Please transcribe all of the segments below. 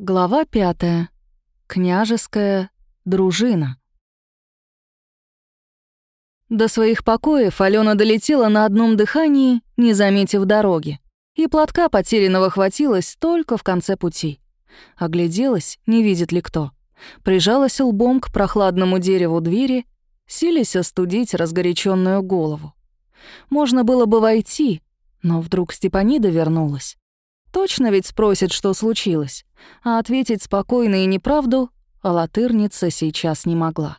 Глава пятая. Княжеская дружина. До своих покоев Алена долетела на одном дыхании, не заметив дороги. И платка потерянного хватилось только в конце пути. Огляделась, не видит ли кто. Прижалась лбом к прохладному дереву двери, силясь остудить разгоряченную голову. Можно было бы войти, но вдруг Степанида вернулась. Точно ведь спросит, что случилось, а ответить спокойно и неправду алатырница сейчас не могла.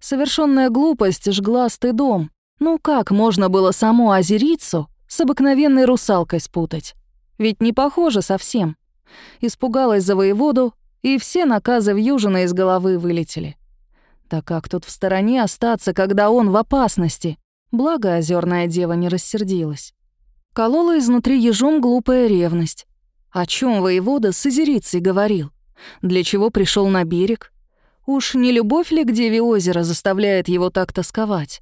Совершенная глупость жгла стыдом. Ну как можно было саму озерицу с обыкновенной русалкой спутать? Ведь не похоже совсем. Испугалась за воеводу, и все наказы в Южина из головы вылетели. Да как тут в стороне остаться, когда он в опасности? Благо озерная дева не рассердилась. Колола изнутри ежом глупая ревность. О чем воевода с Изерицей говорил? Для чего пришел на берег? Уж не любовь ли к Деве озера заставляет его так тосковать?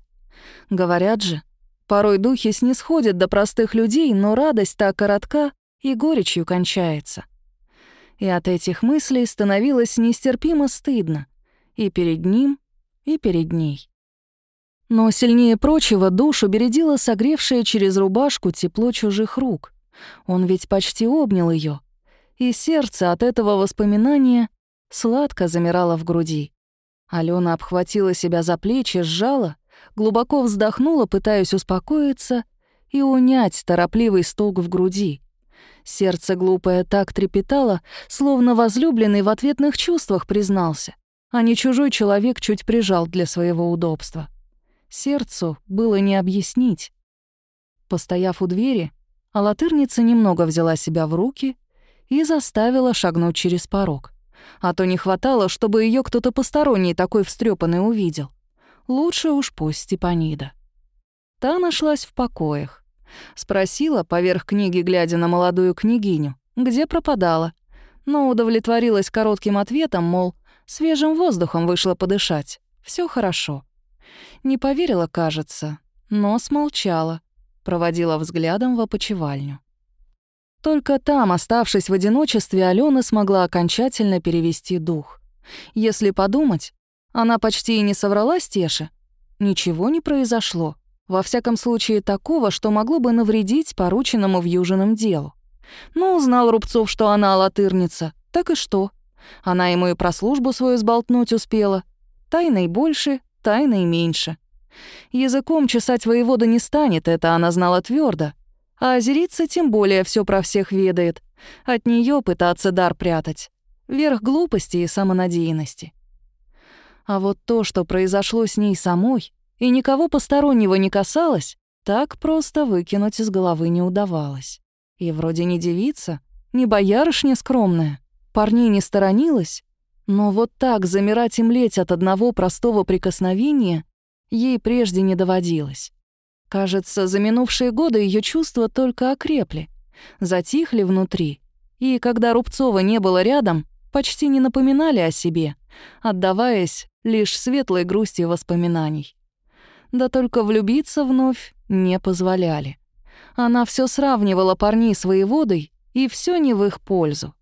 Говорят же, порой духи снисходят до простых людей, но радость так коротка и горечью кончается. И от этих мыслей становилось нестерпимо стыдно и перед ним, и перед ней. Но сильнее прочего душу бередило согревшее через рубашку тепло чужих рук. Он ведь почти обнял ее, и сердце от этого воспоминания сладко замирало в груди. Алена обхватила себя за плечи, сжала, глубоко вздохнула, пытаясь успокоиться и унять торопливый стук в груди. Сердце глупое так трепетало, словно возлюбленный в ответных чувствах признался, а не чужой человек чуть прижал для своего удобства. Сердцу было не объяснить. Постояв у двери, алатырница немного взяла себя в руки и заставила шагнуть через порог. А то не хватало, чтобы ее кто-то посторонний такой встрепанный увидел. Лучше уж пусть Степанида. Та нашлась в покоях. Спросила, поверх книги глядя на молодую княгиню, где пропадала, но удовлетворилась коротким ответом, мол, свежим воздухом вышла подышать. Все хорошо. Не поверила, кажется, но смолчала, проводила взглядом в опочивальню. Только там, оставшись в одиночестве, Алена смогла окончательно перевести дух. Если подумать, она почти и не соврала Стеше. Ничего не произошло. Во всяком случае, такого, что могло бы навредить порученному в Южином делу. Ну, узнал Рубцов, что она латырница, так и что? Она ему и про службу свою сболтнуть успела. Тайной больше, тайной меньше. Языком чесать воевода не станет, это она знала твердо. А озерица тем более все про всех ведает. От нее пытаться дар прятать. Верх глупости и самонадеянности. А вот то, что произошло с ней самой, и никого постороннего не касалось, так просто выкинуть из головы не удавалось. И вроде не девица, не боярышня скромная, парней не сторонилась, но вот так замирать и млеть от одного простого прикосновения ей прежде не доводилось. Кажется, за минувшие годы ее чувства только окрепли, затихли внутри, и когда Рубцова не было рядом, почти не напоминали о себе, отдаваясь лишь светлой грусти воспоминаний. Да только влюбиться вновь не позволяли. Она все сравнивала парней с воеводой, и все не в их пользу.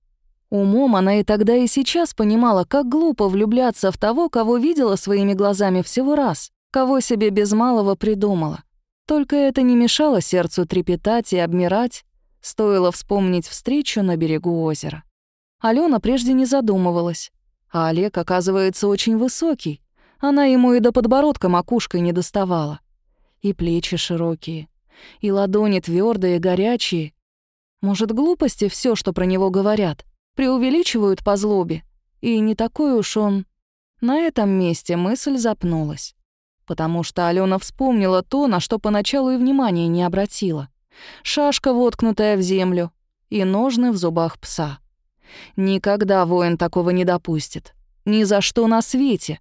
Умом она и тогда, и сейчас понимала, как глупо влюбляться в того, кого видела своими глазами всего раз, кого себе без малого придумала. Только это не мешало сердцу трепетать и обмирать, стоило вспомнить встречу на берегу озера. Алена прежде не задумывалась, а Олег, оказывается, очень высокий, она ему и до подбородка макушкой не доставала. И плечи широкие, и ладони твердые, горячие. Может, глупости все, что про него говорят, преувеличивают по злобе. И не такой уж он... На этом месте мысль запнулась. Потому что Алена вспомнила то, на что поначалу и внимания не обратила. Шашка, воткнутая в землю, и ножны в зубах пса. Никогда воин такого не допустит. Ни за что на свете.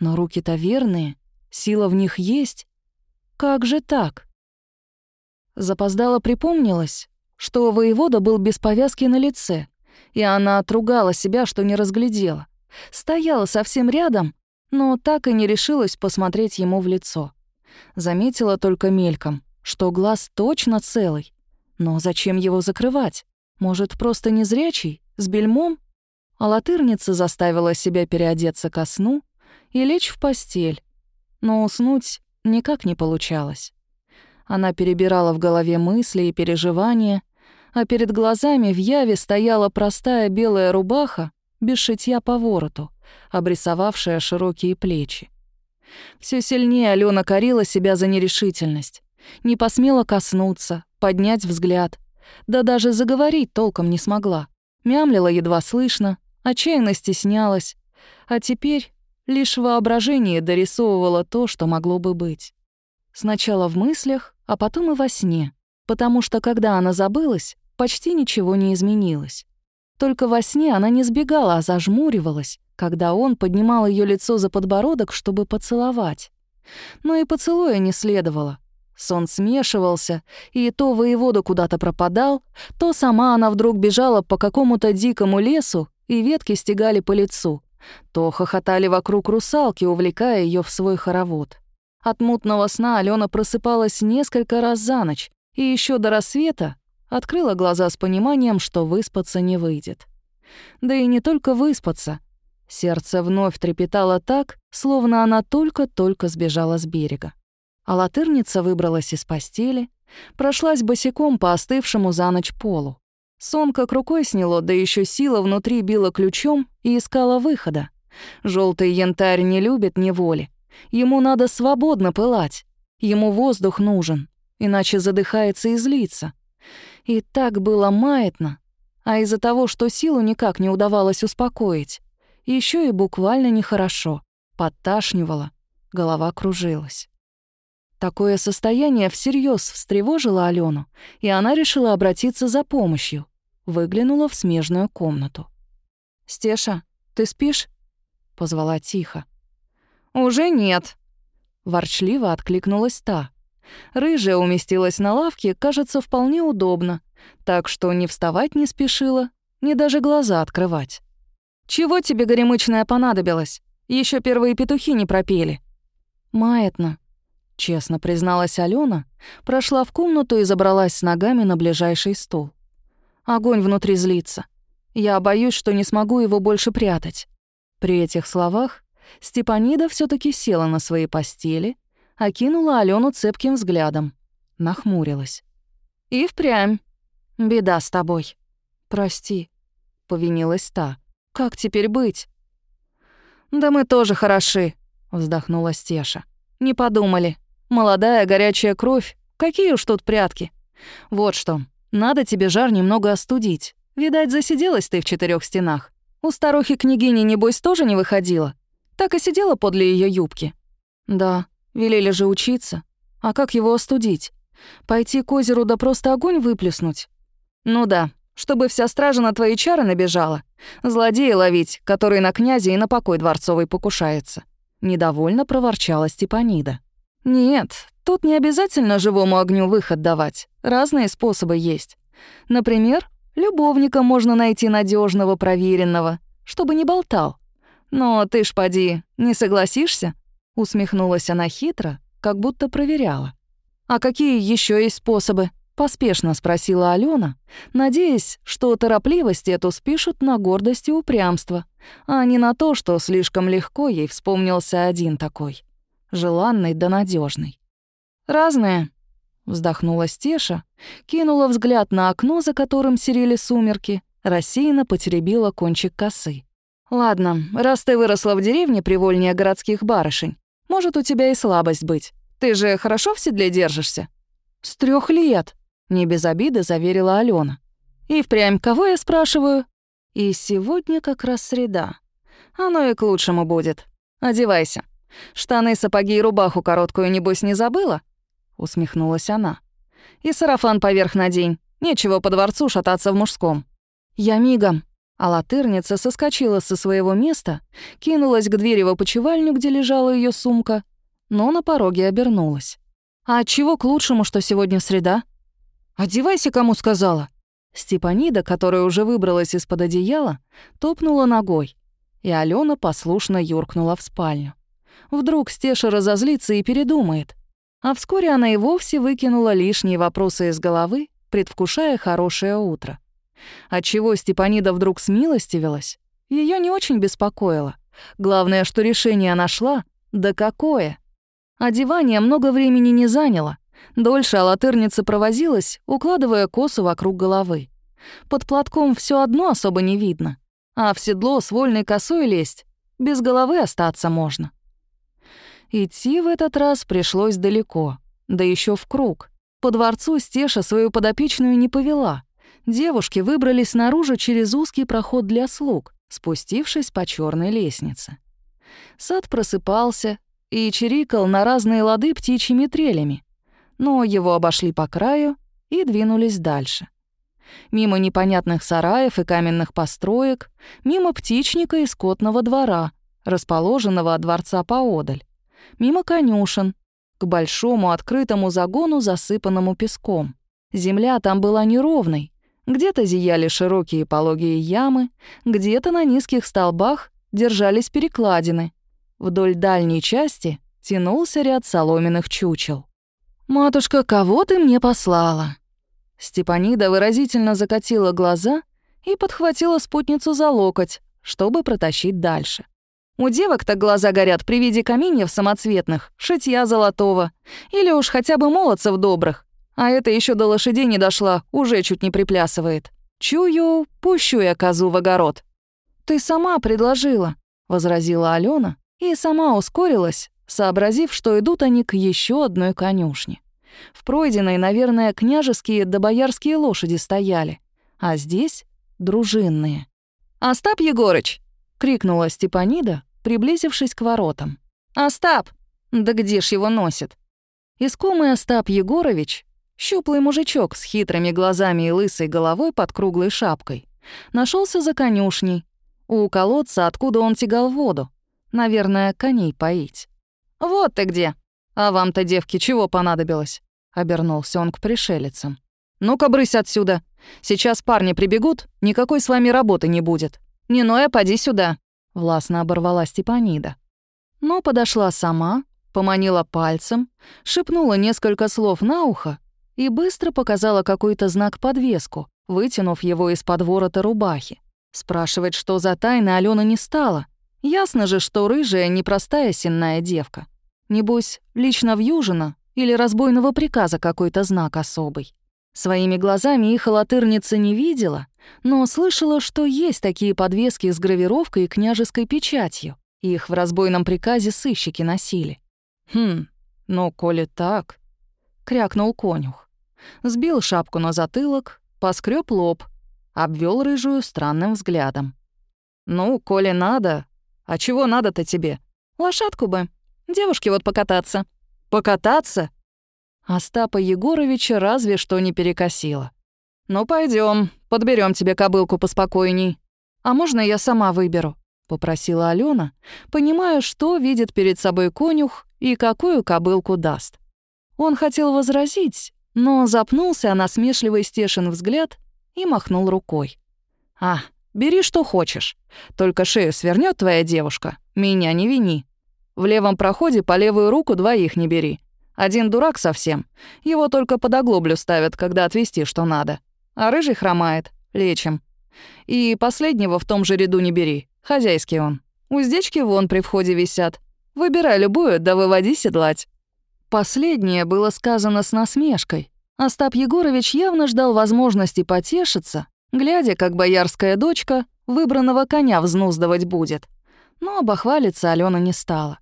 Но руки-то верные, сила в них есть. Как же так? Запоздала припомнилась, что воевода был без повязки на лице, и она отругала себя, что не разглядела. Стояла совсем рядом, но так и не решилась посмотреть ему в лицо. Заметила только мельком, что глаз точно целый. Но зачем его закрывать? Может, просто незрячий? С бельмом? А латырница заставила себя переодеться ко сну и лечь в постель. Но уснуть никак не получалось. Она перебирала в голове мысли и переживания, а перед глазами в яве стояла простая белая рубаха без шитья по вороту, обрисовавшая широкие плечи. Все сильнее Алена корила себя за нерешительность. Не посмела коснуться, поднять взгляд. Да даже заговорить толком не смогла. Мямлила едва слышно, отчаянно стеснялась. А теперь лишь воображение дорисовывало то, что могло бы быть. Сначала в мыслях, а потом и во сне. Потому что, когда она забылась, почти ничего не изменилось. Только во сне она не сбегала, а зажмуривалась, когда он поднимал ее лицо за подбородок, чтобы поцеловать. Но и поцелуя не следовало. Сон смешивался, и то воевода куда-то пропадал, то сама она вдруг бежала по какому-то дикому лесу, и ветки стегали по лицу, то хохотали вокруг русалки, увлекая ее в свой хоровод. От мутного сна Алена просыпалась несколько раз за ночь, и еще до рассвета открыла глаза с пониманием, что выспаться не выйдет. Да и не только выспаться. Сердце вновь трепетало так, словно она только-только сбежала с берега. А латырница выбралась из постели, прошлась босиком по остывшему за ночь полу. Сон как рукой сняло, да еще сила внутри била ключом и искала выхода. Желтый янтарь не любит неволи. Ему надо свободно пылать. Ему воздух нужен, иначе задыхается и злится. И так было маятно, а из-за того, что силу никак не удавалось успокоить, еще и буквально нехорошо, подташнивало, голова кружилась. Такое состояние всерьез встревожило Алену, и она решила обратиться за помощью. Выглянула в смежную комнату. «Стеша, ты спишь?» — позвала тихо. «Уже нет», — ворчливо откликнулась та. Рыжая уместилась на лавке, кажется, вполне удобно, так что ни вставать не спешила, ни даже глаза открывать. «Чего тебе, горемычная, понадобилось? Еще первые петухи не пропели». «Маятно», — честно призналась Алена, прошла в комнату и забралась с ногами на ближайший стул. Огонь внутри злится. Я боюсь, что не смогу его больше прятать. При этих словах Степанида все таки села на своей постели, окинула Алену цепким взглядом, нахмурилась. «И впрямь. Беда с тобой. Прости», — повинилась та. «Как теперь быть?» «Да мы тоже хороши», — вздохнула Стеша. «Не подумали. Молодая горячая кровь. Какие уж тут прятки. Вот что, надо тебе жар немного остудить. Видать, засиделась ты в четырех стенах. У старухи-княгини, небось, тоже не выходила? Так и сидела подле ее юбки. Да, велели же учиться. А как его остудить? Пойти к озеру да просто огонь выплеснуть? Ну да, чтобы вся стража на твои чары набежала. Злодея ловить, который на князя и на покой дворцовый покушается. Недовольно проворчала Степанида. Нет, тут не обязательно живому огню выход давать. Разные способы есть. Например, любовника можно найти надежного, проверенного, чтобы не болтал. Но ты ж поди, не согласишься? Усмехнулась она хитро, как будто проверяла. А какие еще есть способы? Поспешно спросила Алена, надеясь, что торопливость эту спишут на гордость и упрямство, а не на то, что слишком легко ей вспомнился один такой — желанный да надежный. «Разные», — вздохнула Стеша, кинула взгляд на окно, за которым серели сумерки, рассеянно потеребила кончик косы. «Ладно, раз ты выросла в деревне привольнее городских барышень, может, у тебя и слабость быть. Ты же хорошо в седле держишься?» «С трех лет», — не без обиды заверила Алена. «И впрямь кого я спрашиваю?» «И сегодня как раз среда. Оно и к лучшему будет. Одевайся». Штаны, сапоги и рубаху короткую, небось, не забыла?» — усмехнулась она. «И сарафан поверх надень. Нечего по дворцу шататься в мужском». «Я мигом». А латырница соскочила со своего места, кинулась к двери в опочивальню, где лежала ее сумка, но на пороге обернулась. «А чего к лучшему, что сегодня среда?» «Одевайся, кому сказала». Степанида, которая уже выбралась из-под одеяла, топнула ногой, и Алена послушно юркнула в спальню. Вдруг Стеша разозлится и передумает. А вскоре она и вовсе выкинула лишние вопросы из головы, предвкушая хорошее утро. Отчего Степанида вдруг смилостивилась, ее не очень беспокоило. Главное, что решение нашла, да какое! Одевание много времени не заняло. Дольше алатырница провозилась, укладывая косу вокруг головы. Под платком все одно особо не видно, а в седло с вольной косой лезть, без головы остаться можно. Идти в этот раз пришлось далеко, да еще в круг. По дворцу Стеша свою подопечную не повела. Девушки выбрались снаружи через узкий проход для слуг, спустившись по черной лестнице. Сад просыпался и чирикал на разные лады птичьими трелями, но его обошли по краю и двинулись дальше. Мимо непонятных сараев и каменных построек, мимо птичника и скотного двора, расположенного от дворца поодаль, мимо конюшен, к большому открытому загону, засыпанному песком. Земля там была неровной, где-то зияли широкие пологие ямы, где-то на низких столбах держались перекладины. Вдоль дальней части тянулся ряд соломенных чучел. «Матушка, кого ты мне послала?» Степанида выразительно закатила глаза и подхватила спутницу за локоть, чтобы протащить дальше. У девок-то глаза горят при виде каменьев самоцветных, шитья золотого, или уж хотя бы молодцев добрых. А это еще до лошадей не дошла, уже чуть не приплясывает. Чую, пущу я козу в огород. «Ты сама предложила», — возразила Алена, и сама ускорилась, сообразив, что идут они к еще одной конюшне. В пройденной, наверное, княжеские да боярские лошади стояли, а здесь — дружинные. «Остап Егорыч!» — крикнула Степанида, приблизившись к воротам. «Остап! Да где ж его носит?» Искомый Остап Егорович, щуплый мужичок с хитрыми глазами и лысой головой под круглой шапкой, нашелся за конюшней, у колодца, откуда он тягал воду. Наверное, коней поить. «Вот ты где! А вам-то, девки, чего понадобилось?» Обернулся он к пришелицам. «Ну-ка, брысь отсюда! Сейчас парни прибегут, никакой с вами работы не будет. «Ниноя, поди сюда», — властно оборвала Степанида. Но подошла сама, поманила пальцем, шепнула несколько слов на ухо и быстро показала какой-то знак-подвеску, вытянув его из-под ворота рубахи. Спрашивать, что за тайна, Алена не стала. Ясно же, что рыжая непростая сенная девка. Небось, лично в Южина или разбойного приказа какой-то знак особый. Своими глазами их латырница не видела, но слышала, что есть такие подвески с гравировкой и княжеской печатью. Их в разбойном приказе сыщики носили. «Хм, ну, коли так...» — крякнул конюх. Сбил шапку на затылок, поскреб лоб, обвел рыжую странным взглядом. «Ну, коли надо... А чего надо-то тебе? Лошадку бы. Девушке вот покататься». «Покататься? Остапа Егоровича разве что не перекосило. «Ну пойдем, подберем тебе кобылку поспокойней. А можно я сама выберу?» — попросила Алена, понимая, что видит перед собой конюх и какую кобылку даст. Он хотел возразить, но запнулся на смешливый стешин взгляд и махнул рукой. «А, бери что хочешь. Только шею свернет твоя девушка, меня не вини. В левом проходе по левую руку двоих не бери. Один дурак совсем. Его только под оглоблю ставят, когда отвезти что надо. А рыжий хромает. Лечим. И последнего в том же ряду не бери. Хозяйский он. Уздечки вон при входе висят. Выбирай любую, да выводи седлать». Последнее было сказано с насмешкой. Остап Егорович явно ждал возможности потешиться, глядя, как боярская дочка выбранного коня взнуздывать будет. Но обохвалиться Алена не стала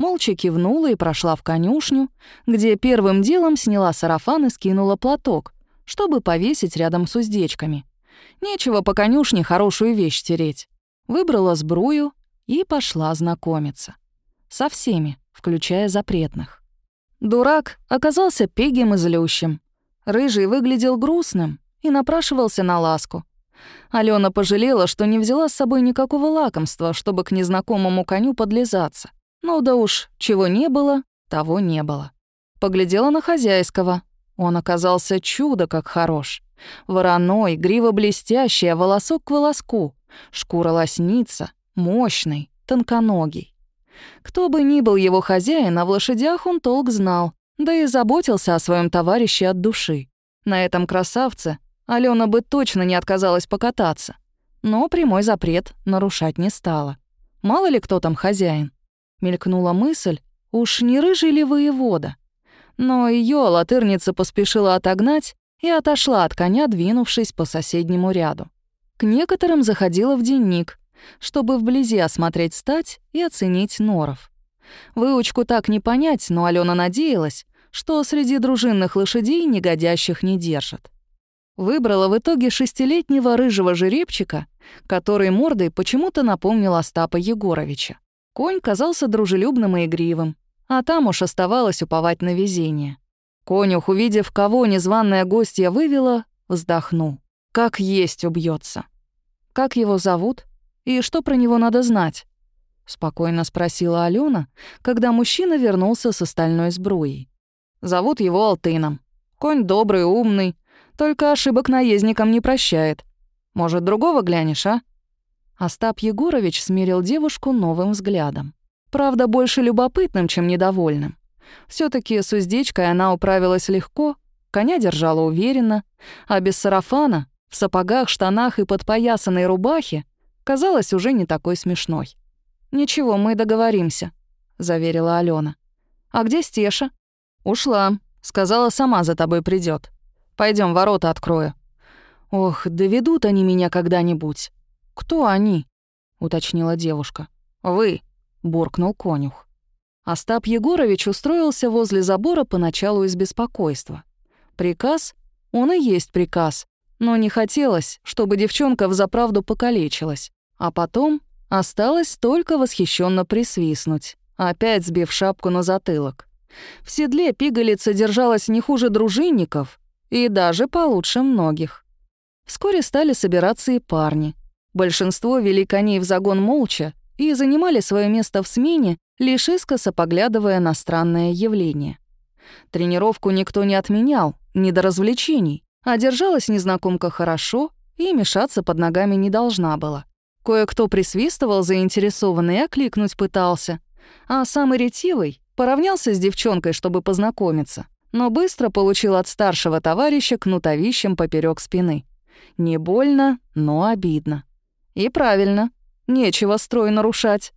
молча кивнула и прошла в конюшню, где первым делом сняла сарафан и скинула платок, чтобы повесить рядом с уздечками. Нечего по конюшне хорошую вещь тереть. Выбрала сбрую и пошла знакомиться. Со всеми, включая запретных. Дурак оказался пегим и злющим. Рыжий выглядел грустным и напрашивался на ласку. Алена пожалела, что не взяла с собой никакого лакомства, чтобы к незнакомому коню подлизаться. Ну да уж, чего не было, того не было. Поглядела на хозяйского. Он оказался чудо как хорош. Вороной, грива блестящая, волосок к волоску, шкура лосница, мощный, тонконогий. Кто бы ни был его хозяин, а лошадях он толк знал, да и заботился о своем товарище от души. На этом красавце Алена бы точно не отказалась покататься. Но прямой запрет нарушать не стала. Мало ли кто там хозяин. Мелькнула мысль, уж не рыжий ли воевода. Но ее латырница поспешила отогнать и отошла от коня, двинувшись по соседнему ряду. К некоторым заходила в денник, чтобы вблизи осмотреть стать и оценить норов. Выучку так не понять, но Алена надеялась, что среди дружинных лошадей негодящих не держат. Выбрала в итоге шестилетнего рыжего жеребчика, который мордой почему-то напомнил Остапа Егоровича. Конь казался дружелюбным и игривым, а там уж оставалось уповать на везение. Конюх, увидев, кого незваная гостья вывела, вздохнул. Как есть убьется. Как его зовут? И что про него надо знать? Спокойно спросила Алена, когда мужчина вернулся с остальной сбруей. Зовут его Алтыном. Конь добрый, умный, только ошибок наездникам не прощает. Может, другого глянешь, а?» Остап Егорович смирил девушку новым взглядом. Правда, больше любопытным, чем недовольным. все таки с уздечкой она управилась легко, коня держала уверенно, а без сарафана, в сапогах, штанах и подпоясанной рубахе, казалась уже не такой смешной. «Ничего, мы договоримся», — заверила Алена. «А где Стеша?» «Ушла. Сказала, сама за тобой придет. Пойдем, ворота открою». «Ох, доведут они меня когда-нибудь». «Кто они?» — уточнила девушка. «Вы», — буркнул конюх. Остап Егорович устроился возле забора поначалу из беспокойства. Приказ? Он и есть приказ. Но не хотелось, чтобы девчонка взаправду покалечилась. А потом осталось только восхищенно присвистнуть, опять сбив шапку на затылок. В седле пигалица держалась не хуже дружинников и даже получше многих. Вскоре стали собираться и парни. Большинство вели коней в загон молча и занимали свое место в смене, лишь искоса поглядывая на странное явление. Тренировку никто не отменял, не до развлечений, а держалась незнакомка хорошо и мешаться под ногами не должна была. Кое-кто присвистывал заинтересованный и окликнуть пытался, а самый ретивый поравнялся с девчонкой, чтобы познакомиться, но быстро получил от старшего товарища кнутовищем поперек спины. Не больно, но обидно. И правильно, нечего строй нарушать.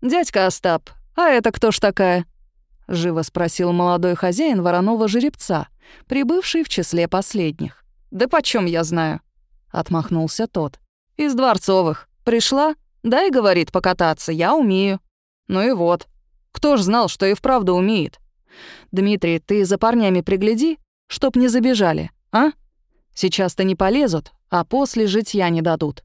«Дядька Остап, а это кто ж такая?» — живо спросил молодой хозяин вороного жеребца, прибывший в числе последних. «Да почем я знаю?» — отмахнулся тот. «Из дворцовых. Пришла? Дай, — говорит, — покататься, я умею». «Ну и вот. Кто ж знал, что и вправду умеет? Дмитрий, ты за парнями пригляди, чтоб не забежали, а?» Сейчас-то не полезут, а после житья не дадут.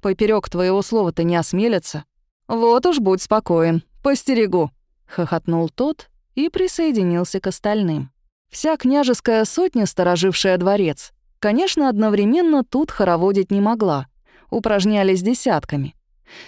Поперек твоего слова-то не осмелятся. Вот уж будь спокоен, постерегу», — хохотнул тот и присоединился к остальным. Вся княжеская сотня, сторожившая дворец, конечно, одновременно тут хороводить не могла, упражнялись десятками.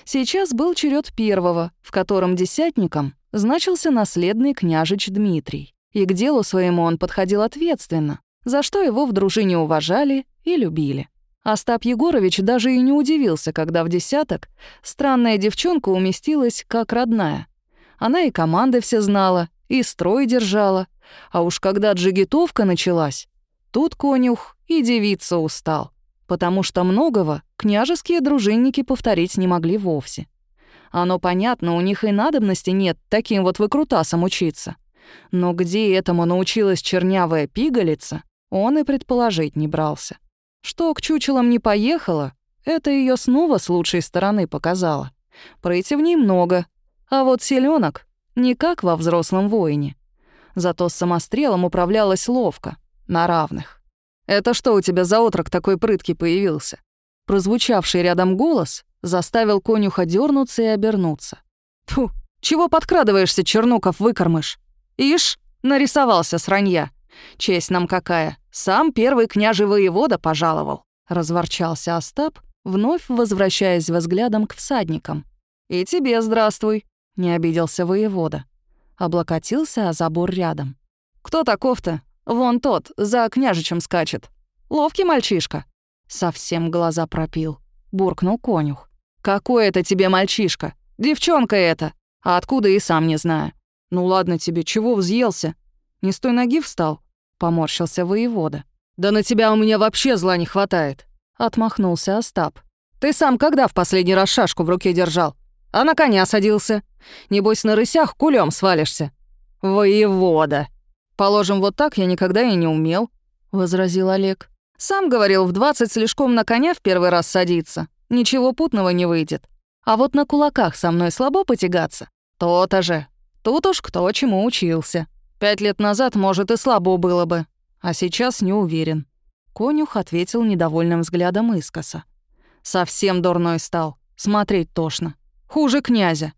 Сейчас был черед первого, в котором десятником значился наследный княжич Дмитрий, и к делу своему он подходил ответственно, за что его в дружине уважали и любили. Остап Егорович даже и не удивился, когда в десяток странная девчонка уместилась как родная. Она и команды все знала, и строй держала. А уж когда джигитовка началась, тут конюх и девица устал, потому что многого княжеские дружинники повторить не могли вовсе. Оно понятно, у них и надобности нет таким вот выкрутасом учиться. Но где этому научилась чернявая пигалица, он и предположить не брался. Что к чучелам не поехала, это ее снова с лучшей стороны показало. Ней много, а вот селенок не как во взрослом воине. Зато с самострелом управлялась ловко, на равных. «Это что у тебя за отрок такой прыткий появился?» Прозвучавший рядом голос заставил конюха дернуться и обернуться. «Тьфу, чего подкрадываешься, Чернуков, выкормыш? Ишь, нарисовался сранья. Честь нам какая, сам первый княжий воевода пожаловал», — разворчался Остап, вновь возвращаясь взглядом к всадникам. «И тебе здравствуй», — не обиделся воевода. Облокотился о забор рядом. «Кто таков-то? Вон тот, за княжичем скачет. Ловкий мальчишка». Совсем глаза пропил, буркнул конюх. «Какой это тебе мальчишка? Девчонка это! А откуда и сам не знаю». «Ну ладно тебе, чего взъелся? Не с той ноги встал?» — поморщился воевода. «Да на тебя у меня вообще зла не хватает», — отмахнулся Остап. «Ты сам когда в последний раз шашку в руке держал? А на коня садился? Небось, на рысях кулем свалишься?» «Воевода!» «Положим, вот так я никогда и не умел», — возразил Олег. «Сам говорил, в двадцать слишком на коня в первый раз садиться. Ничего путного не выйдет. А вот на кулаках со мной слабо потягаться? То-то же. Тут уж кто чему учился. Пять лет назад, может, и слабо было бы, а сейчас не уверен». Конюх ответил недовольным взглядом искоса. «Совсем дурной стал. Смотреть тошно. Хуже князя».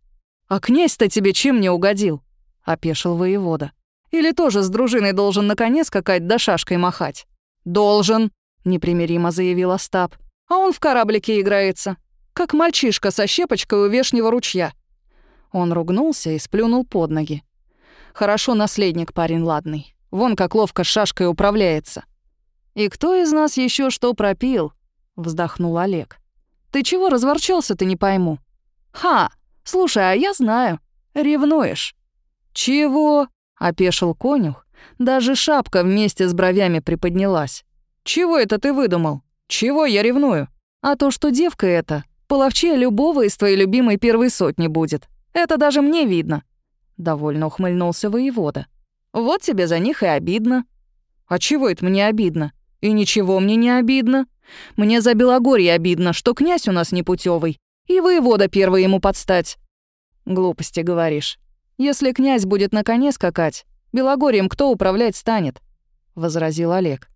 «А князь-то тебе чем не угодил?» — опешил воевода. «Или тоже с дружиной должен на коне скакать да шашкой махать?» «Должен», — непримиримо заявил Остап. «А он в кораблике играется, как мальчишка со щепочкой у вешнего ручья». Он ругнулся и сплюнул под ноги. «Хорошо наследник парень ладный. Вон как ловко шашкой управляется. «И кто из нас еще что пропил?» — вздохнул Олег. «Ты чего разворчался-то, не пойму?» «Ха! Слушай, а я знаю. Ревнуешь». «Чего?» — опешил конюх. Даже шапка вместе с бровями приподнялась. «Чего это ты выдумал? Чего я ревную? А то, что девка эта, половче любого из твоей любимой первой сотни будет. Это даже мне видно». Довольно ухмыльнулся воевода. Вот тебе за них и обидно». «А чего это мне обидно? И ничего мне не обидно. Мне за Белогорье обидно, что князь у нас непутевый, и воевода первый ему подстать». «Глупости говоришь. Если князь будет на коне скакать, Белогорьем кто управлять станет?» — возразил Олег.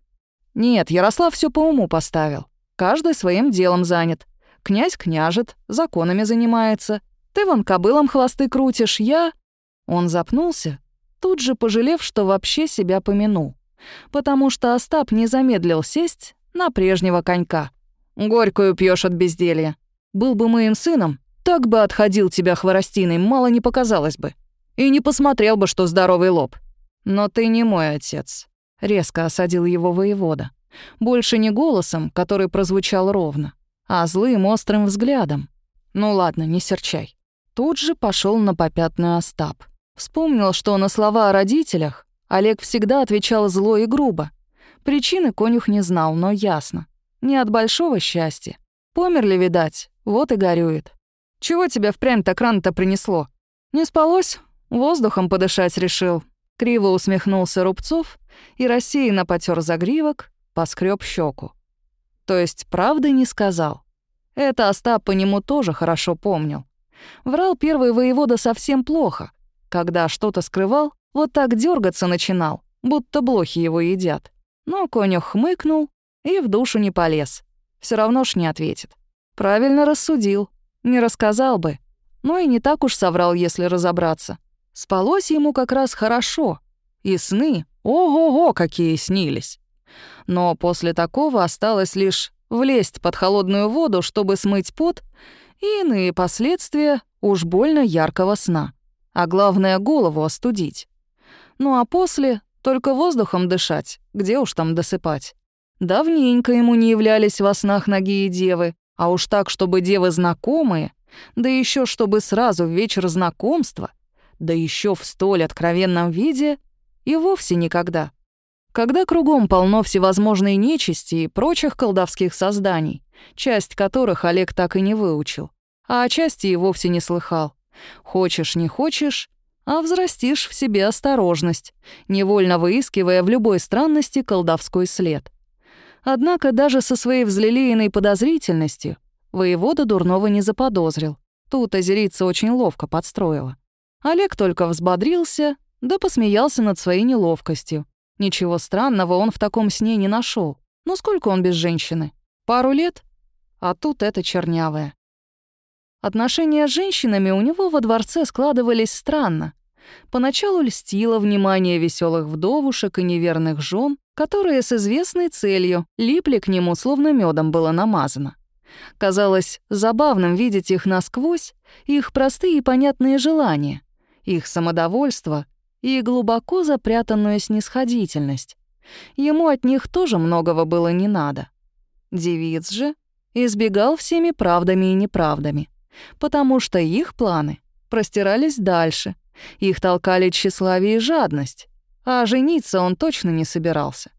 «Нет, Ярослав все по уму поставил. Каждый своим делом занят. Князь княжет, законами занимается. Ты вон кобылом хвосты крутишь, я...» Он запнулся, тут же пожалев, что вообще себя помянул. Потому что Остап не замедлил сесть на прежнего конька. «Горькую пьешь от безделья. Был бы моим сыном, так бы отходил тебя хворостиной, мало не показалось бы. И не посмотрел бы, что здоровый лоб. Но ты не мой отец», — резко осадил его воевода. Больше не голосом, который прозвучал ровно, а злым острым взглядом. «Ну ладно, не серчай». Тут же пошел на попятную Остап. Вспомнил, что на слова о родителях Олег всегда отвечал зло и грубо. Причины конюх не знал, но ясно. Не от большого счастья. Померли, видать, вот и горюет. Чего тебя впрямь так рано-то принесло? Не спалось? Воздухом подышать решил. Криво усмехнулся Рубцов и рассеянно потер загривок, поскреб щеку. То есть правды не сказал. Это Остап по нему тоже хорошо помнил. Врал первый воевода совсем плохо. Когда что-то скрывал, вот так дергаться начинал, будто блохи его едят. Но конюх хмыкнул и в душу не полез. Все равно ж не ответит. Правильно рассудил. Не рассказал бы. Но и не так уж соврал, если разобраться. Спалось ему как раз хорошо. И сны, ого-го, какие снились. Но после такого осталось лишь влезть под холодную воду, чтобы смыть пот, и иные последствия уж больно яркого сна а главное — голову остудить. Ну а после только воздухом дышать, где уж там досыпать. Давненько ему не являлись во снах ноги и девы, а уж так, чтобы девы знакомые, да еще чтобы сразу в вечер знакомства, да еще в столь откровенном виде, и вовсе никогда. Когда кругом полно всевозможной нечисти и прочих колдовских созданий, часть которых Олег так и не выучил, а о части и вовсе не слыхал. Хочешь, не хочешь, а взрастишь в себе осторожность, невольно выискивая в любой странности колдовской след. Однако даже со своей взлелеянной подозрительностью воевода дурного не заподозрил. Тут озерица очень ловко подстроила. Олег только взбодрился, да посмеялся над своей неловкостью. Ничего странного он в таком сне не нашел. Но сколько он без женщины? Пару лет? А тут это чернявая. Отношения с женщинами у него во дворце складывались странно. Поначалу льстило внимание веселых вдовушек и неверных жен, которые с известной целью липли к нему, словно медом было намазано. Казалось забавным видеть их насквозь, их простые и понятные желания, их самодовольство и глубоко запрятанную снисходительность. Ему от них тоже многого было не надо. Девиц же избегал всеми правдами и неправдами потому что их планы простирались дальше, их толкали тщеславие и жадность, а жениться он точно не собирался.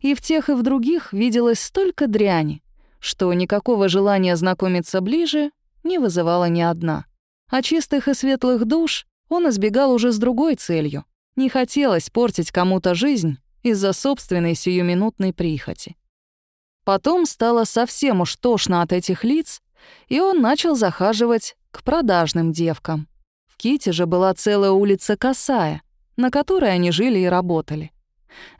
И в тех и в других виделось столько дряни, что никакого желания знакомиться ближе не вызывала ни одна. А чистых и светлых душ он избегал уже с другой целью. Не хотелось портить кому-то жизнь из-за собственной сиюминутной прихоти. Потом стало совсем уж тошно от этих лиц, и он начал захаживать к продажным девкам. В Ките же была целая улица Косая, на которой они жили и работали.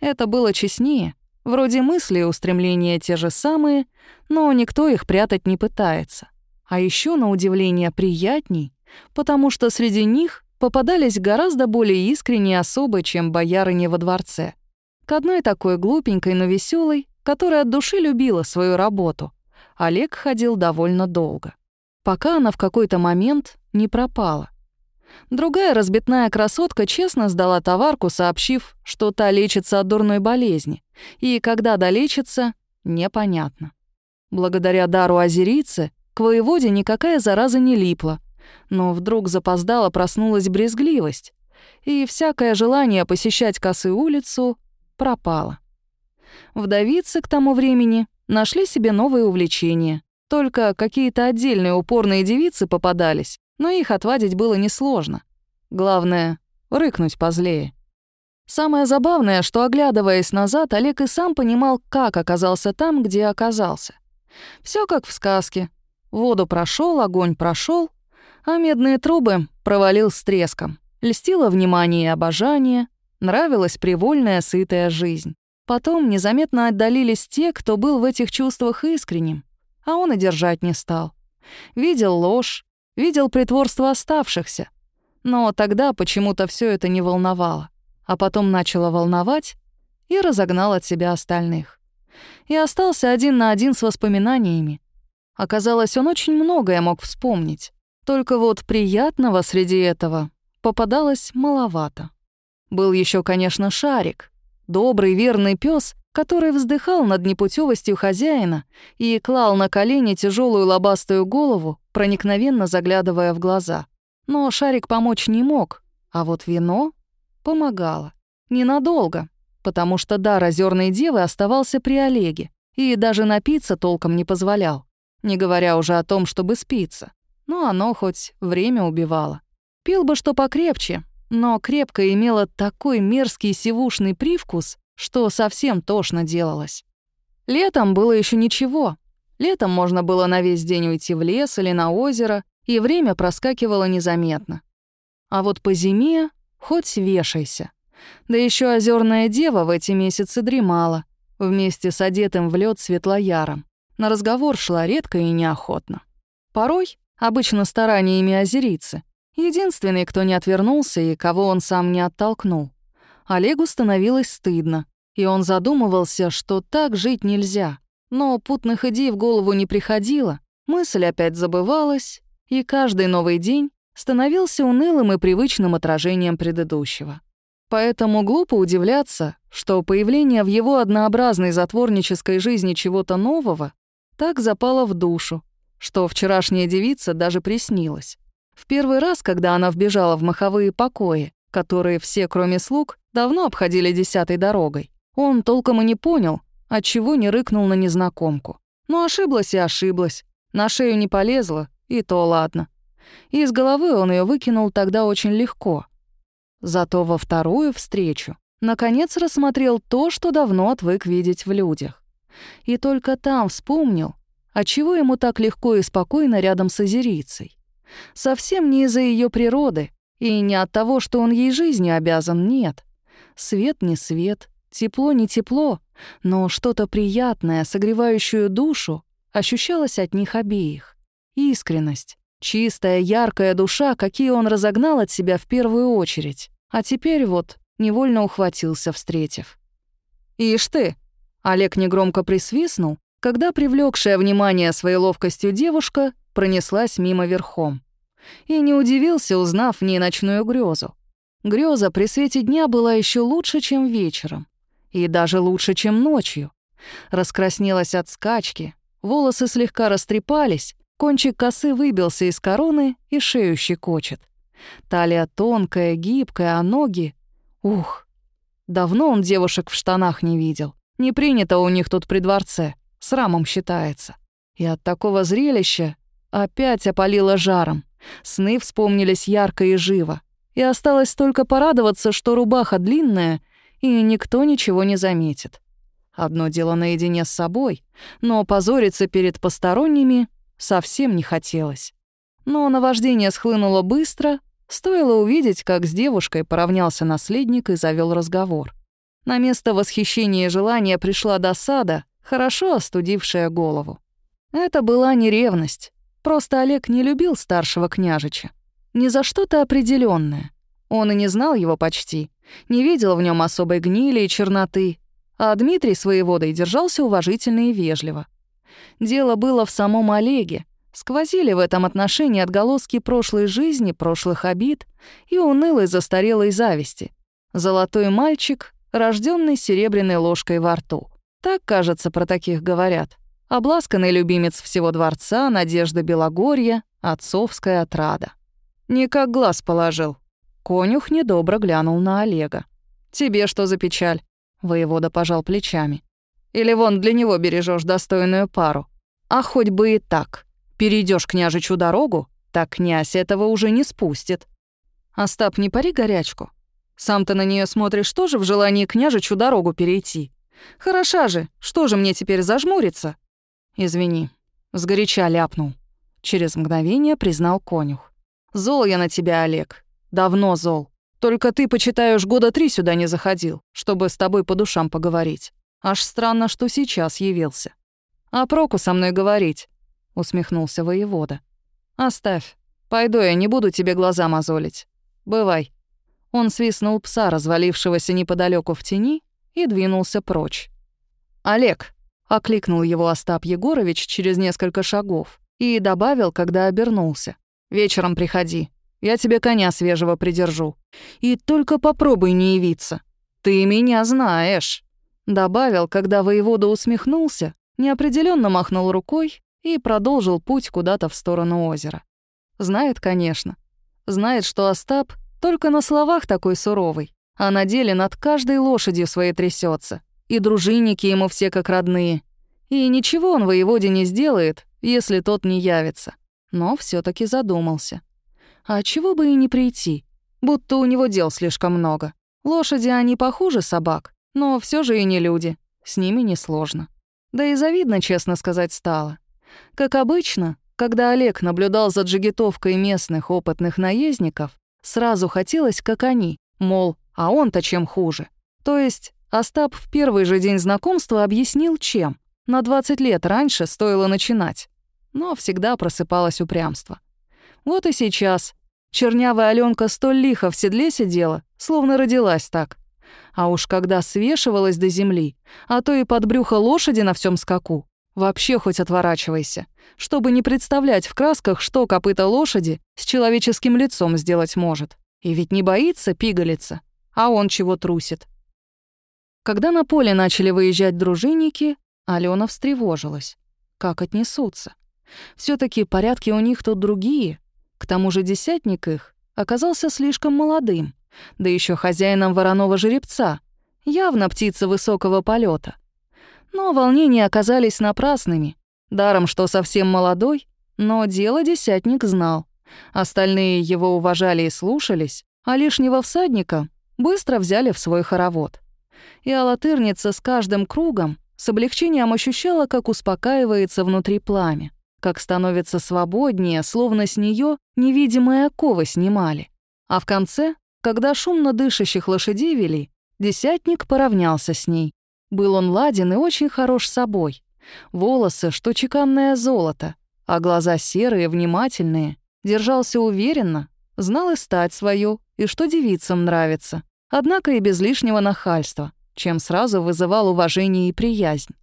Это было честнее, вроде мысли и устремления те же самые, но никто их прятать не пытается. А еще на удивление приятней, потому что среди них попадались гораздо более искренние особы, чем боярыни во дворце. К одной такой глупенькой, но веселой, которая от души любила свою работу, Олег ходил довольно долго, пока она в какой-то момент не пропала. Другая разбитная красотка честно сдала товарку, сообщив, что та лечится от дурной болезни, и когда долечится, непонятно. Благодаря дару азерийцы к воеводе никакая зараза не липла, но вдруг запоздала проснулась брезгливость, и всякое желание посещать Косую улицу пропало. Вдовицы к тому времени нашли себе новые увлечения. Только какие-то отдельные упорные девицы попадались, но их отвадить было несложно. Главное — рыкнуть позлее. Самое забавное, что, оглядываясь назад, Олег и сам понимал, как оказался там, где оказался. Все как в сказке. Воду прошел, огонь прошел, а медные трубы провалил с треском. Льстило внимание и обожание, нравилась привольная сытая жизнь. Потом незаметно отдалились те, кто был в этих чувствах искренним, а он и держать не стал. Видел ложь, видел притворство оставшихся. Но тогда почему-то все это не волновало, а потом начало волновать и разогнал от себя остальных. И остался один на один с воспоминаниями. Оказалось, он очень многое мог вспомнить. Только вот приятного среди этого попадалось маловато. Был еще, конечно, Шарик, добрый верный пес, который вздыхал над непутевостью хозяина и клал на колени тяжелую лобастую голову, проникновенно заглядывая в глаза. Но Шарик помочь не мог, а вот вино помогало. Ненадолго, потому что дар озерной девы оставался при Олеге и даже напиться толком не позволял, не говоря уже о том, чтобы спиться. Но оно хоть время убивало. Пил бы что покрепче, но крепко имело такой мерзкий сивушный привкус, что совсем тошно делалось. Летом было еще ничего. Летом можно было на весь день уйти в лес или на озеро, и время проскакивало незаметно. А вот по зиме хоть вешайся. Да еще озерная дева в эти месяцы дремала, вместе с одетым в лед светлояром. На разговор шла редко и неохотно. Порой обычно стараниями озерицы. Единственный, кто не отвернулся и кого он сам не оттолкнул. Олегу становилось стыдно, и он задумывался, что так жить нельзя. Но путных идей в голову не приходило, мысль опять забывалась, и каждый новый день становился унылым и привычным отражением предыдущего. Поэтому глупо удивляться, что появление в его однообразной затворнической жизни чего-то нового так запало в душу, что вчерашняя девица даже приснилась. В первый раз, когда она вбежала в маховые покои, которые все, кроме слуг, давно обходили десятой дорогой, он толком и не понял, отчего не рыкнул на незнакомку. Но ошиблась и ошиблась. На шею не полезла, и то ладно. И из головы он ее выкинул тогда очень легко. Зато во вторую встречу наконец рассмотрел то, что давно отвык видеть в людях. И только там вспомнил, Отчего ему так легко и спокойно рядом с Азерийцей? Совсем не из-за ее природы и не от того, что он ей жизнью обязан, нет. Свет не свет, тепло не тепло, но что-то приятное, согревающее душу, ощущалось от них обеих. Искренность, чистая, яркая душа, какие он разогнал от себя в первую очередь, а теперь вот невольно ухватился, встретив. «Ишь ты!» Олег негромко присвистнул, когда привлекшая внимание своей ловкостью девушка пронеслась мимо верхом. И не удивился, узнав в ней ночную грезу. Греза при свете дня была еще лучше, чем вечером. И даже лучше, чем ночью. Раскраснелась от скачки, волосы слегка растрепались, кончик косы выбился из короны и шею щекочет. Талия тонкая, гибкая, а ноги... Ух, давно он девушек в штанах не видел. Не принято у них тут при дворце, срамом считается. И от такого зрелища опять опалило жаром. Сны вспомнились ярко и живо. И осталось только порадоваться, что рубаха длинная, и никто ничего не заметит. Одно дело наедине с собой, но позориться перед посторонними совсем не хотелось. Но наваждение схлынуло быстро, стоило увидеть, как с девушкой поравнялся наследник и завел разговор. На место восхищения и желания пришла досада, хорошо остудившая голову. Это была не ревность, просто Олег не любил старшего княжича. Не за что-то определенное. Он и не знал его почти, не видел в нем особой гнили и черноты, а Дмитрий с воеводой держался уважительно и вежливо. Дело было в самом Олеге. Сквозили в этом отношении отголоски прошлой жизни, прошлых обид и унылой застарелой зависти. Золотой мальчик, рожденный серебряной ложкой во рту. Так, кажется, про таких говорят. Обласканный любимец всего дворца, Надежда Белогорья, отцовская отрада. Никак глаз положил. Конюх недобро глянул на Олега. «Тебе что за печаль?» Воевода пожал плечами. «Или вон для него бережешь достойную пару. А хоть бы и так. Перейдешь княжичу дорогу, так князь этого уже не спустит. Остап, не пари горячку. Сам ты на нее смотришь тоже в желании княжичу дорогу перейти. Хороша же, что же мне теперь зажмуриться? Извини, сгоряча ляпнул. Через мгновение признал конюх. Зол я на тебя, Олег. Давно зол. Только ты, почитаешь, года три сюда не заходил, чтобы с тобой по душам поговорить. Аж странно, что сейчас явился. А проку со мной говорить, усмехнулся воевода. Оставь. Пойду я, не буду тебе глаза мозолить. Бывай. Он свистнул пса, развалившегося неподалеку в тени, и двинулся прочь. «Олег!» — окликнул его Остап Егорович через несколько шагов и добавил, когда обернулся. «Вечером приходи. Я тебе коня свежего придержу. И только попробуй не явиться. Ты меня знаешь», — добавил, когда воевода усмехнулся, неопределенно махнул рукой и продолжил путь куда-то в сторону озера. Знает, конечно. Знает, что Остап только на словах такой суровый, а на деле над каждой лошадью своей трясется. И дружинники ему все как родные. И ничего он воеводе не сделает, если тот не явится. Но все таки задумался. А чего бы и не прийти? Будто у него дел слишком много. Лошади они похуже собак, но все же и не люди. С ними несложно. Да и завидно, честно сказать, стало. Как обычно, когда Олег наблюдал за джигитовкой местных опытных наездников, сразу хотелось, как они, мол, а он-то чем хуже. То есть Остап в первый же день знакомства объяснил, чем. На 20 лет раньше стоило начинать. Но всегда просыпалось упрямство. Вот и сейчас. Чернявая Алёнка столь лихо в седле сидела, словно родилась так. А уж когда свешивалась до земли, а то и под брюхо лошади на всем скаку, вообще хоть отворачивайся, чтобы не представлять в красках, что копыта лошади с человеческим лицом сделать может. И ведь не боится пигалица, а он чего трусит. Когда на поле начали выезжать дружинники, Алена встревожилась. Как отнесутся? все таки порядки у них тут другие — к тому же десятник их оказался слишком молодым, да еще хозяином вороного жеребца, явно птица высокого полета. Но волнения оказались напрасными. Даром, что совсем молодой, но дело десятник знал. Остальные его уважали и слушались, а лишнего всадника быстро взяли в свой хоровод. И алатырница с каждым кругом с облегчением ощущала, как успокаивается внутри пламя как становится свободнее, словно с нее невидимые оковы снимали. А в конце, когда шумно дышащих лошадей вели, десятник поравнялся с ней. Был он ладен и очень хорош собой. Волосы, что чеканное золото, а глаза серые, внимательные. Держался уверенно, знал и стать свою, и что девицам нравится. Однако и без лишнего нахальства, чем сразу вызывал уважение и приязнь.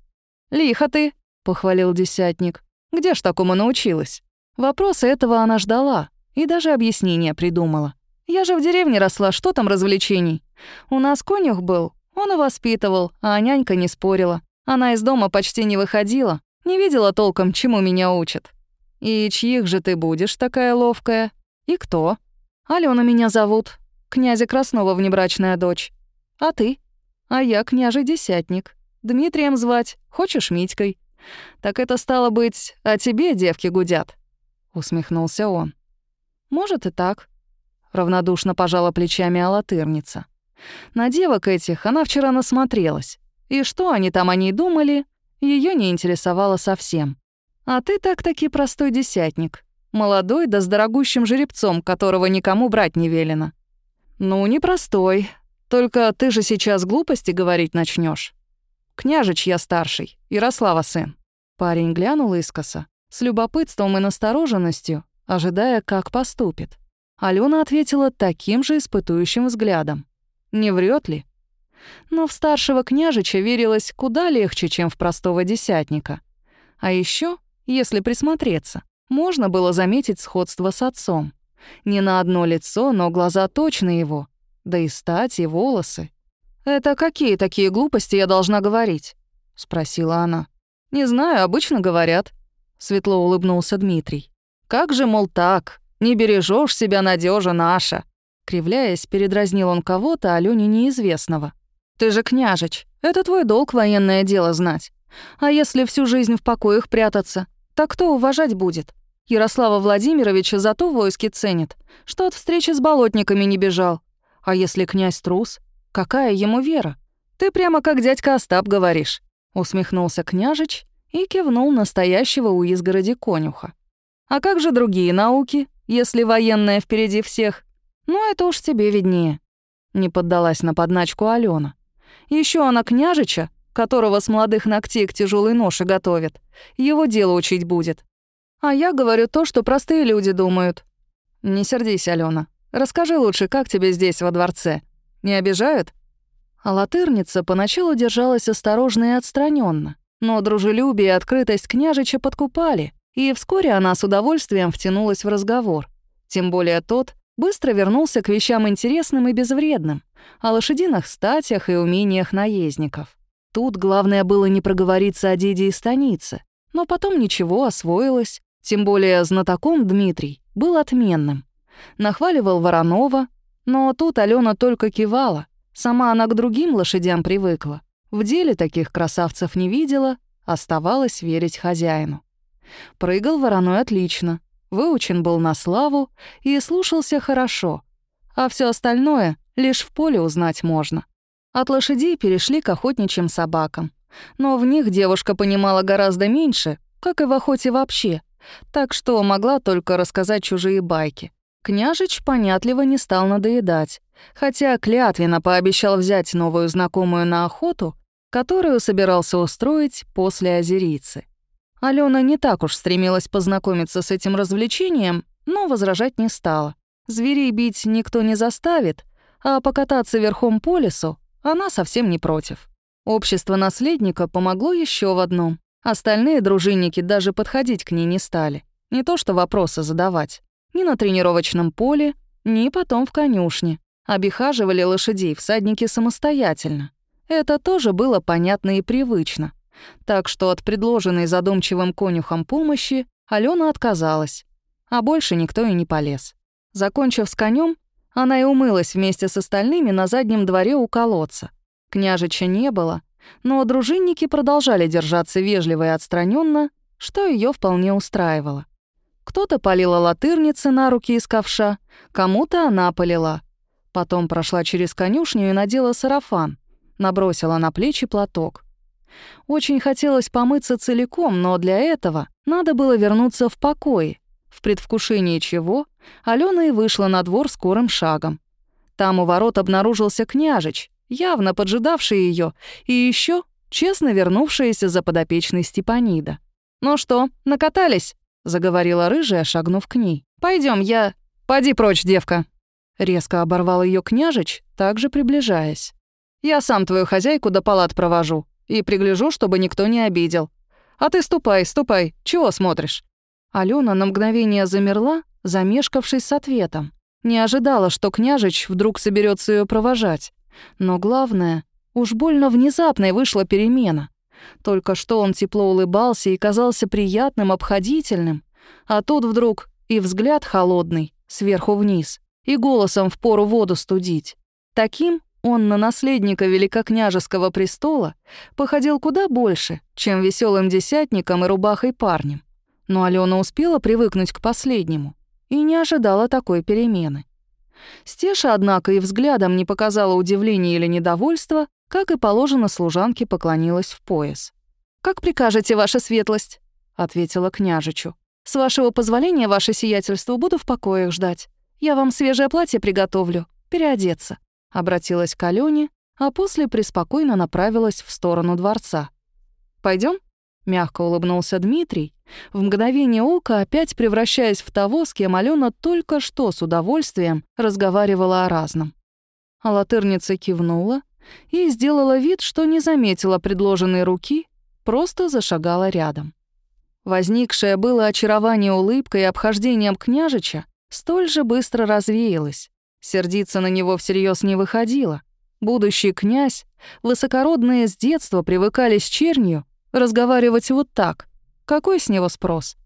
«Лихо ты», — похвалил десятник. Где ж такому научилась? Вопросы этого она ждала и даже объяснение придумала. Я же в деревне росла, что там развлечений? У нас конюх был, он и воспитывал, а нянька не спорила. Она из дома почти не выходила, не видела толком, чему меня учат. И чьих же ты будешь такая ловкая? И кто? Алена меня зовут. Князя Краснова внебрачная дочь. А ты? А я княжий десятник. Дмитрием звать, хочешь Митькой. Так это стало быть, о тебе девки гудят», — усмехнулся он. «Может и так», — равнодушно пожала плечами алатырница. На девок этих она вчера насмотрелась, и что они там о ней думали, ее не интересовало совсем. А ты так-таки простой десятник, молодой да с дорогущим жеребцом, которого никому брать не велено. Ну, не простой, только ты же сейчас глупости говорить начнешь. Княжич я старший, Ярослава сын. Парень глянул искоса, с любопытством и настороженностью, ожидая, как поступит. Алена ответила таким же испытующим взглядом. Не врет ли? Но в старшего княжича верилось куда легче, чем в простого десятника. А еще, если присмотреться, можно было заметить сходство с отцом. Не на одно лицо, но глаза точно его. Да и стать, и волосы. «Это какие такие глупости я должна говорить?» — спросила она. «Не знаю, обычно говорят», — светло улыбнулся Дмитрий. «Как же, мол, так? Не бережешь себя надежа наша?» Кривляясь, передразнил он кого-то, Алёне неизвестного. «Ты же княжич, это твой долг военное дело знать. А если всю жизнь в покоях прятаться, так кто уважать будет? Ярослава Владимировича за то войски ценит, что от встречи с болотниками не бежал. А если князь трус, какая ему вера? Ты прямо как дядька Остап говоришь», — усмехнулся княжич и кивнул настоящего у изгороди конюха. «А как же другие науки, если военная впереди всех? Ну, это уж тебе виднее». Не поддалась на подначку Алена. Еще она княжича, которого с молодых ногтей к тяжелой ноше готовит, его дело учить будет. А я говорю то, что простые люди думают. Не сердись, Алена. Расскажи лучше, как тебе здесь, во дворце? Не обижают?» А латырница поначалу держалась осторожно и отстраненно, но дружелюбие и открытость княжича подкупали, и вскоре она с удовольствием втянулась в разговор. Тем более тот быстро вернулся к вещам интересным и безвредным, о лошадиных статях и умениях наездников. Тут главное было не проговориться о деде и станице, но потом ничего, освоилась, тем более знатоком Дмитрий был отменным. Нахваливал Воронова, но тут Алена только кивала. Сама она к другим лошадям привыкла. В деле таких красавцев не видела, оставалось верить хозяину. Прыгал вороной отлично, выучен был на славу и слушался хорошо. А все остальное лишь в поле узнать можно. От лошадей перешли к охотничьим собакам. Но в них девушка понимала гораздо меньше, как и в охоте вообще, так что могла только рассказать чужие байки. Княжич понятливо не стал надоедать, хотя клятвенно пообещал взять новую знакомую на охоту, которую собирался устроить после озерицы. Алена не так уж стремилась познакомиться с этим развлечением, но возражать не стала. Зверей бить никто не заставит, а покататься верхом по лесу она совсем не против. Общество наследника помогло еще в одном. Остальные дружинники даже подходить к ней не стали. Не то что вопросы задавать. Ни на тренировочном поле, ни потом в конюшне. Обихаживали лошадей всадники самостоятельно. Это тоже было понятно и привычно. Так что от предложенной задумчивым конюхом помощи Алена отказалась. А больше никто и не полез. Закончив с конем, она и умылась вместе с остальными на заднем дворе у колодца. Княжича не было, но дружинники продолжали держаться вежливо и отстраненно, что ее вполне устраивало. Кто-то полила латырницы на руки из ковша, кому-то она полила. Потом прошла через конюшню и надела сарафан, набросила на плечи платок. Очень хотелось помыться целиком, но для этого надо было вернуться в покое, в предвкушении чего Алена и вышла на двор скорым шагом. Там у ворот обнаружился княжич, явно поджидавший ее, и еще честно вернувшаяся за подопечной Степанида. «Ну что, накатались?» — заговорила рыжая, шагнув к ней. Пойдем, я... Поди прочь, девка!» Резко оборвал ее княжич, также приближаясь. «Я сам твою хозяйку до палат провожу и пригляжу, чтобы никто не обидел. А ты ступай, ступай, чего смотришь?» Алена на мгновение замерла, замешкавшись с ответом. Не ожидала, что княжич вдруг соберется ее провожать. Но главное, уж больно внезапной вышла перемена. Только что он тепло улыбался и казался приятным, обходительным, а тут вдруг и взгляд холодный, сверху вниз, и голосом в пору воду студить. Таким он на наследника великокняжеского престола походил куда больше, чем веселым десятником и рубахой парнем. Но Алена успела привыкнуть к последнему и не ожидала такой перемены. Стеша, однако, и взглядом не показала удивления или недовольства, как и положено служанке поклонилась в пояс. «Как прикажете, ваша светлость?» — ответила княжичу. «С вашего позволения, ваше сиятельство, буду в покоях ждать. Я вам свежее платье приготовлю. Переодеться», — обратилась к Алёне, а после преспокойно направилась в сторону дворца. Пойдем? Мягко улыбнулся Дмитрий, в мгновение ока опять превращаясь в того, с кем Алена только что с удовольствием разговаривала о разном. А латырница кивнула и сделала вид, что не заметила предложенной руки, просто зашагала рядом. Возникшее было очарование улыбкой и обхождением княжича столь же быстро развеялось. Сердиться на него всерьез не выходило. Будущий князь, высокородные с детства привыкали с чернью, разговаривать вот так. Какой с него спрос?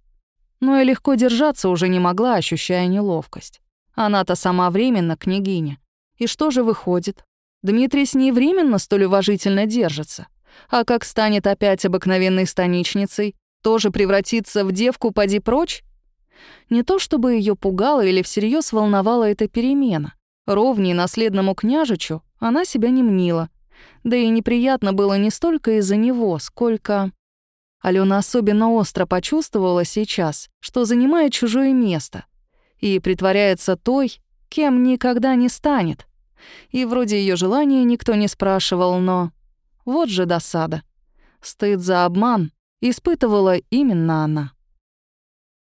Но и легко держаться уже не могла, ощущая неловкость. Она-то сама временно княгиня. И что же выходит? Дмитрий с ней временно столь уважительно держится. А как станет опять обыкновенной станичницей, тоже превратится в девку поди прочь? Не то чтобы ее пугало или всерьез волновала эта перемена. Ровней наследному княжичу она себя не мнила. Да и неприятно было не столько из-за него, сколько... Алена особенно остро почувствовала сейчас, что занимает чужое место и притворяется той, кем никогда не станет. И вроде ее желания никто не спрашивал, но... Вот же досада. Стыд за обман испытывала именно она.